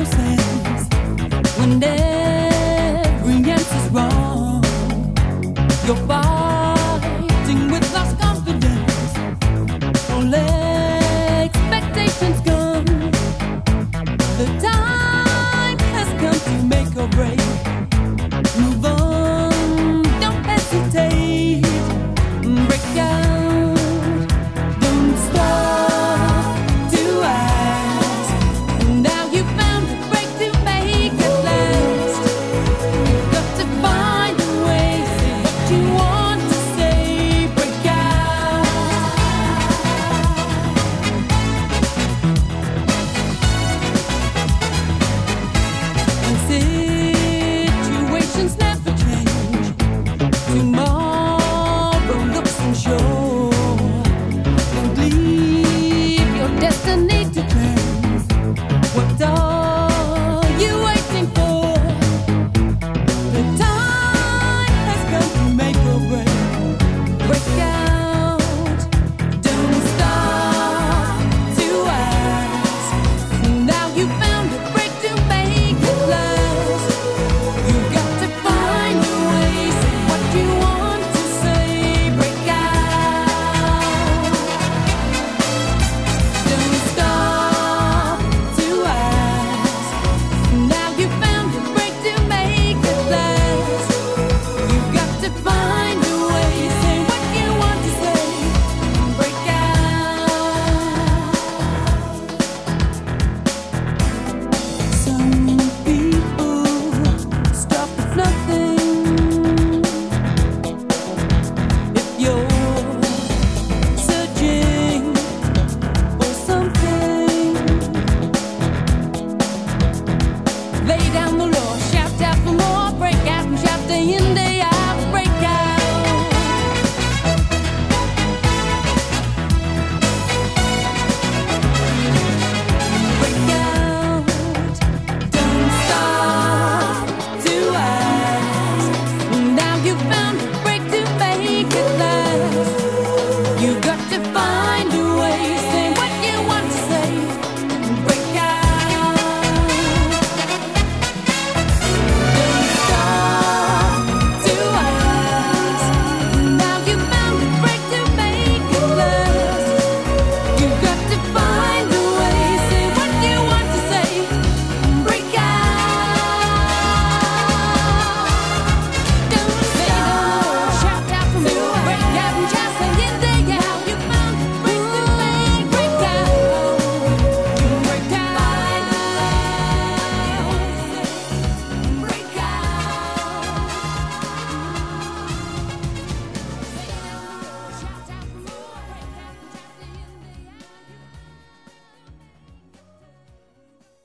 no when every answer's wrong. You're fighting